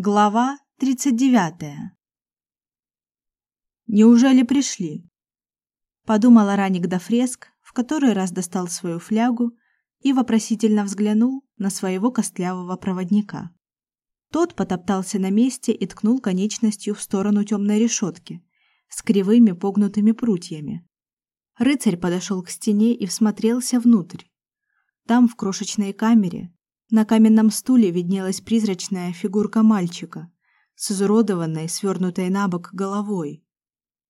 Глава 39. Неужели пришли? Подумал Раник до фреск, в который раз достал свою флягу и вопросительно взглянул на своего костлявого проводника. Тот потоптался на месте и ткнул конечностью в сторону темной решетки с кривыми погнутыми прутьями. Рыцарь подошел к стене и всмотрелся внутрь. Там, в крошечной камере, на каменном стуле виднелась призрачная фигурка мальчика с изуродованной, свернутой на бок головой.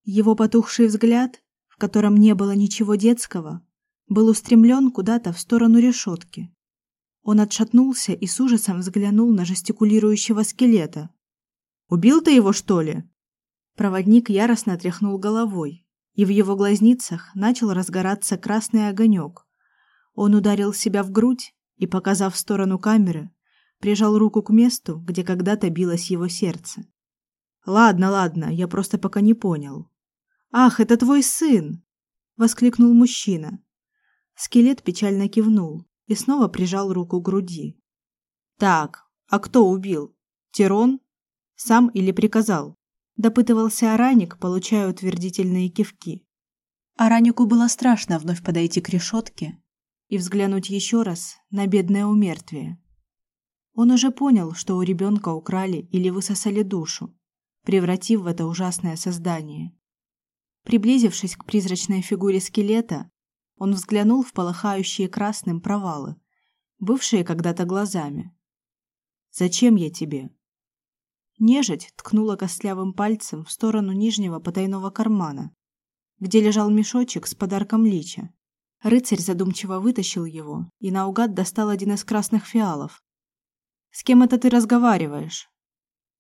Его потухший взгляд, в котором не было ничего детского, был устремлен куда-то в сторону решетки. Он отшатнулся и с ужасом взглянул на жестикулирующего скелета. «Убил ты его, что ли?» Проводник яростно тряхнул головой, и в его глазницах начал разгораться красный огонек. Он ударил себя в грудь и, показав в сторону камеры, прижал руку к месту, где когда-то билось его сердце. Ладно, ладно, я просто пока не понял. Ах, это твой сын, воскликнул мужчина. Скелет печально кивнул и снова прижал руку к груди. Так, а кто убил? Тирон сам или приказал? допытывался Араник, получая утвердительные кивки. Аранику было страшно вновь подойти к решетке и взглянуть еще раз на бедное умертвие. Он уже понял, что у ребенка украли или высосали душу, превратив в это ужасное создание. Приблизившись к призрачной фигуре скелета, он взглянул в полыхающие красным провалы, бывшие когда-то глазами. Зачем я тебе? Нежить ткнула костлявым пальцем в сторону нижнего потайного кармана, где лежал мешочек с подарком лича. Рыцарь задумчиво вытащил его и наугад достал один из красных фиалов. С кем это ты разговариваешь?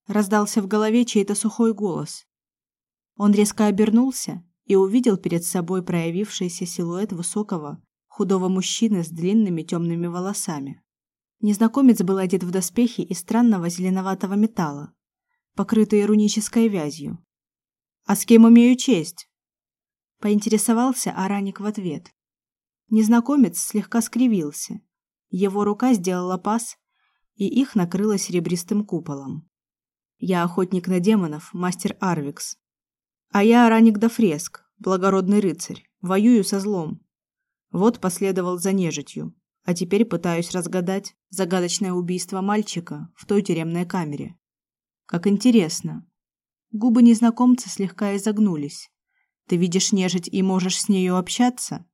раздался в голове чей-то сухой голос. Он резко обернулся и увидел перед собой проявившийся силуэт высокого, худого мужчины с длинными темными волосами. Незнакомец был одет в доспехи из странного зеленоватого металла, покрытые рунической вязью. А с кем имею честь? поинтересовался Араник в ответ. Незнакомец слегка скривился. Его рука сделала пас, и их накрыло серебристым куполом. Я охотник на демонов, мастер Арвикс. А я Араник Дафреск, благородный рыцарь, воюю со злом. Вот последовал за нежитью, а теперь пытаюсь разгадать загадочное убийство мальчика в той тюремной камере. Как интересно. Губы незнакомца слегка изогнулись. Ты видишь нежить и можешь с нею общаться?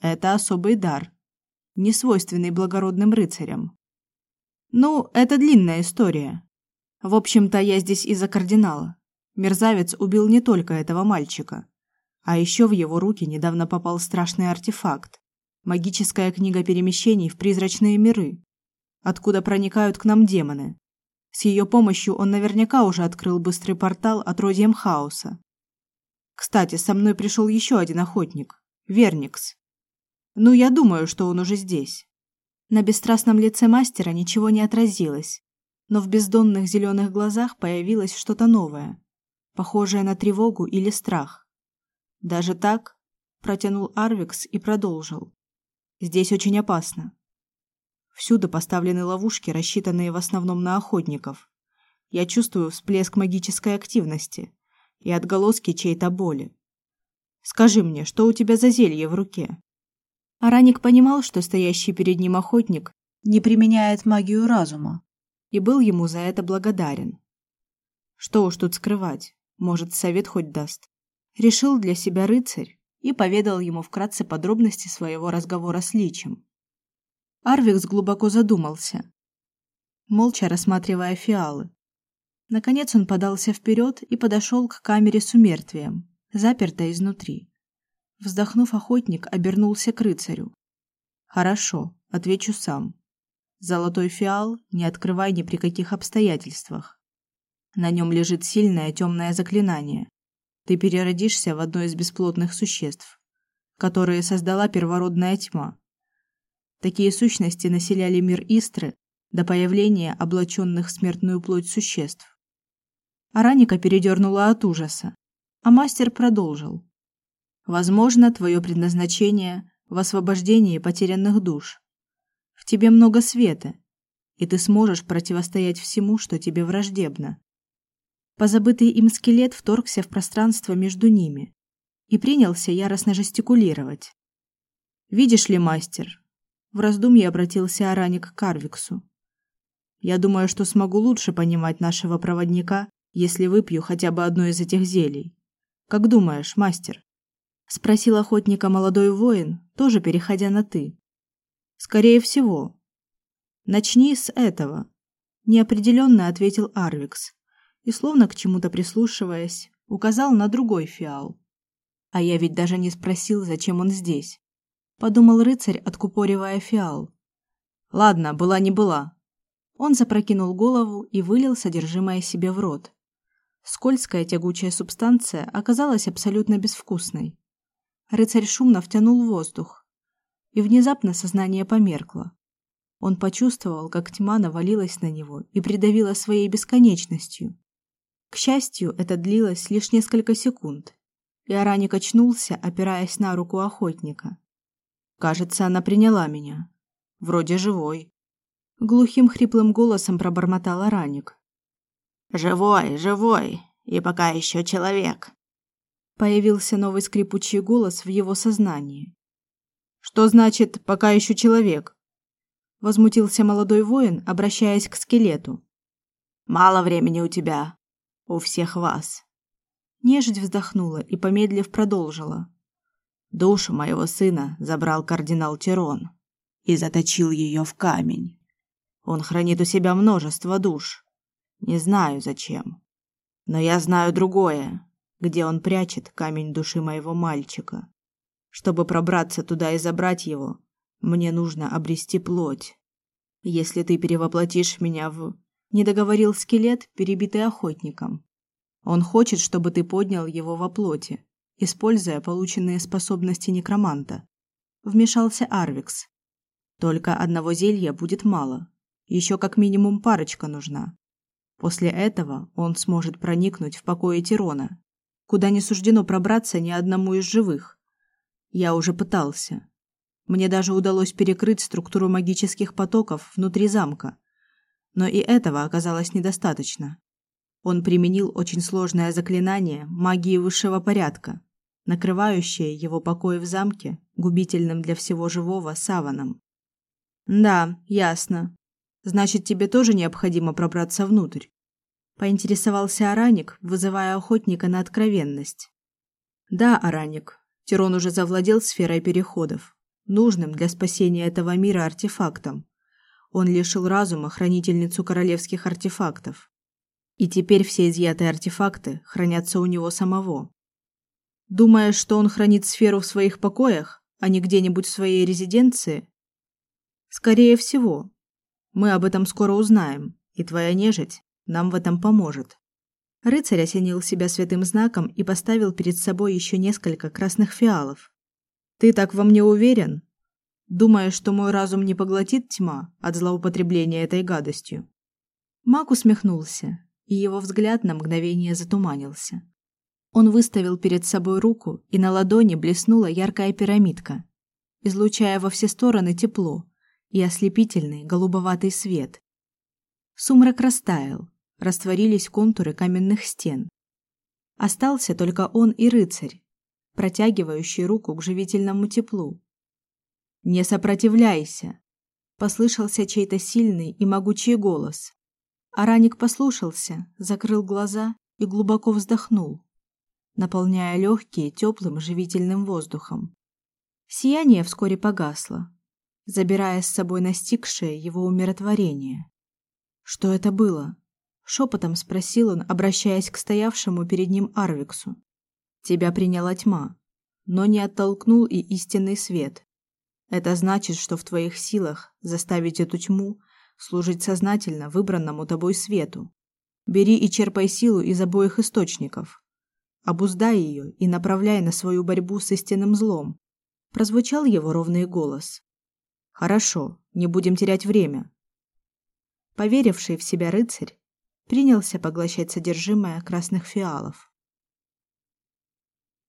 Это особый дар, не свойственный благородным рыцарям. Ну, это длинная история. В общем-то, я здесь из-за кардинала. Мерзавец убил не только этого мальчика, а еще в его руки недавно попал страшный артефакт магическая книга перемещений в призрачные миры, откуда проникают к нам демоны. С ее помощью он наверняка уже открыл быстрый портал от отродьем хаоса. Кстати, со мной пришел еще один охотник, Верникс. Ну, я думаю, что он уже здесь. На бесстрастном лице мастера ничего не отразилось, но в бездонных зеленых глазах появилось что-то новое, похожее на тревогу или страх. Даже так, протянул Арвикс и продолжил. Здесь очень опасно. Всюду поставлены ловушки, рассчитанные в основном на охотников. Я чувствую всплеск магической активности и отголоски чьей-то боли. Скажи мне, что у тебя за зелье в руке? Араник понимал, что стоящий перед ним охотник не применяет магию разума, и был ему за это благодарен. Что уж тут скрывать, может, совет хоть даст. Решил для себя рыцарь и поведал ему вкратце подробности своего разговора с Личем. Арвикс глубоко задумался, молча рассматривая фиалы. Наконец он подался вперед и подошел к камере с умертвием, запертой изнутри. Вздохнув, охотник обернулся к рыцарю. Хорошо, отвечу сам. Золотой фиал не открывай ни при каких обстоятельствах. На нем лежит сильное темное заклинание. Ты переродишься в одно из бесплотных существ, которые создала первородная тьма. Такие сущности населяли мир Истры до появления облаченных в смертную плоть существ. Араника передернула от ужаса, а мастер продолжил. Возможно, твое предназначение в освобождении потерянных душ. В тебе много света, и ты сможешь противостоять всему, что тебе враждебно. Позабытый им скелет вторгся в пространство между ними и принялся яростно жестикулировать. Видишь ли, мастер, в раздумье обратился Араник к Карвиксу. Я думаю, что смогу лучше понимать нашего проводника, если выпью хотя бы одно из этих зелий. Как думаешь, мастер? Спросил охотника молодой воин, тоже переходя на ты. Скорее всего. Начни с этого, неопределенно ответил Арвикс и словно к чему-то прислушиваясь, указал на другой фиал. А я ведь даже не спросил, зачем он здесь, подумал рыцарь, откупоривая фиал. Ладно, была не была. Он запрокинул голову и вылил содержимое себе в рот. Скользкая тягучая субстанция оказалась абсолютно безвкусной. Рыцарь шумно втянул воздух, и внезапно сознание померкло. Он почувствовал, как тьма навалилась на него и придавила своей бесконечностью. К счастью, это длилось лишь несколько секунд, и Араник очнулся, опираясь на руку охотника. Кажется, она приняла меня. Вроде живой. Глухим хриплым голосом пробормотал Араник. Живой, живой, и пока еще человек. Появился новый скрипучий голос в его сознании. Что значит пока еще человек? возмутился молодой воин, обращаясь к скелету. Мало времени у тебя, у всех вас. Нежить вздохнула и помедлив продолжила. Душу моего сына забрал кардинал Тирон и заточил ее в камень. Он хранит у себя множество душ. Не знаю зачем, но я знаю другое где он прячет камень души моего мальчика. Чтобы пробраться туда и забрать его, мне нужно обрести плоть. Если ты перевоплотишь меня в не договорил скелет, перебитый охотником. Он хочет, чтобы ты поднял его во плоти, используя полученные способности некроманта. Вмешался Арвикс. Только одного зелья будет мало. Еще как минимум парочка нужна. После этого он сможет проникнуть в покои Тирона куда не суждено пробраться ни одному из живых. Я уже пытался. Мне даже удалось перекрыть структуру магических потоков внутри замка. Но и этого оказалось недостаточно. Он применил очень сложное заклинание магии высшего порядка, накрывающее его покои в замке губительным для всего живого саваном. Да, ясно. Значит, тебе тоже необходимо пробраться внутрь поинтересовался Араник, вызывая охотника на откровенность. Да, Араник. Тирон уже завладел сферой переходов, нужным для спасения этого мира артефактом. Он лишил разума хранительницу королевских артефактов. И теперь все изъятые артефакты хранятся у него самого. Думаешь, что он хранит сферу в своих покоях, а не где-нибудь в своей резиденции? Скорее всего. Мы об этом скоро узнаем, и твоя нежить нам в этом поможет. Рыцарь осенил себя святым знаком и поставил перед собой еще несколько красных фиалов. Ты так во мне уверен? Думаешь, что мой разум не поглотит тьма от злоупотребления этой гадостью? Маг усмехнулся, и его взгляд на мгновение затуманился. Он выставил перед собой руку, и на ладони блеснула яркая пирамидка, излучая во все стороны тепло и ослепительный голубоватый свет. Сумрак растаял, растворились контуры каменных стен. Остался только он и рыцарь, протягивающий руку к живительному теплу. "Не сопротивляйся", послышался чей-то сильный и могучий голос. Араник послушался, закрыл глаза и глубоко вздохнул, наполняя легкие теплым живительным воздухом. Сияние вскоре погасло, забирая с собой настигшее его умиротворение. Что это было? Шепотом спросил он, обращаясь к стоявшему перед ним Арвиксу. Тебя приняла тьма, но не оттолкнул и истинный свет. Это значит, что в твоих силах заставить эту тьму служить сознательно выбранному тобой свету. Бери и черпай силу из обоих источников. Обуздай ее и направляй на свою борьбу с истинным злом. Прозвучал его ровный голос. Хорошо, не будем терять время. Поверивший в себя рыцарь принялся поглощать содержимое красных фиалов.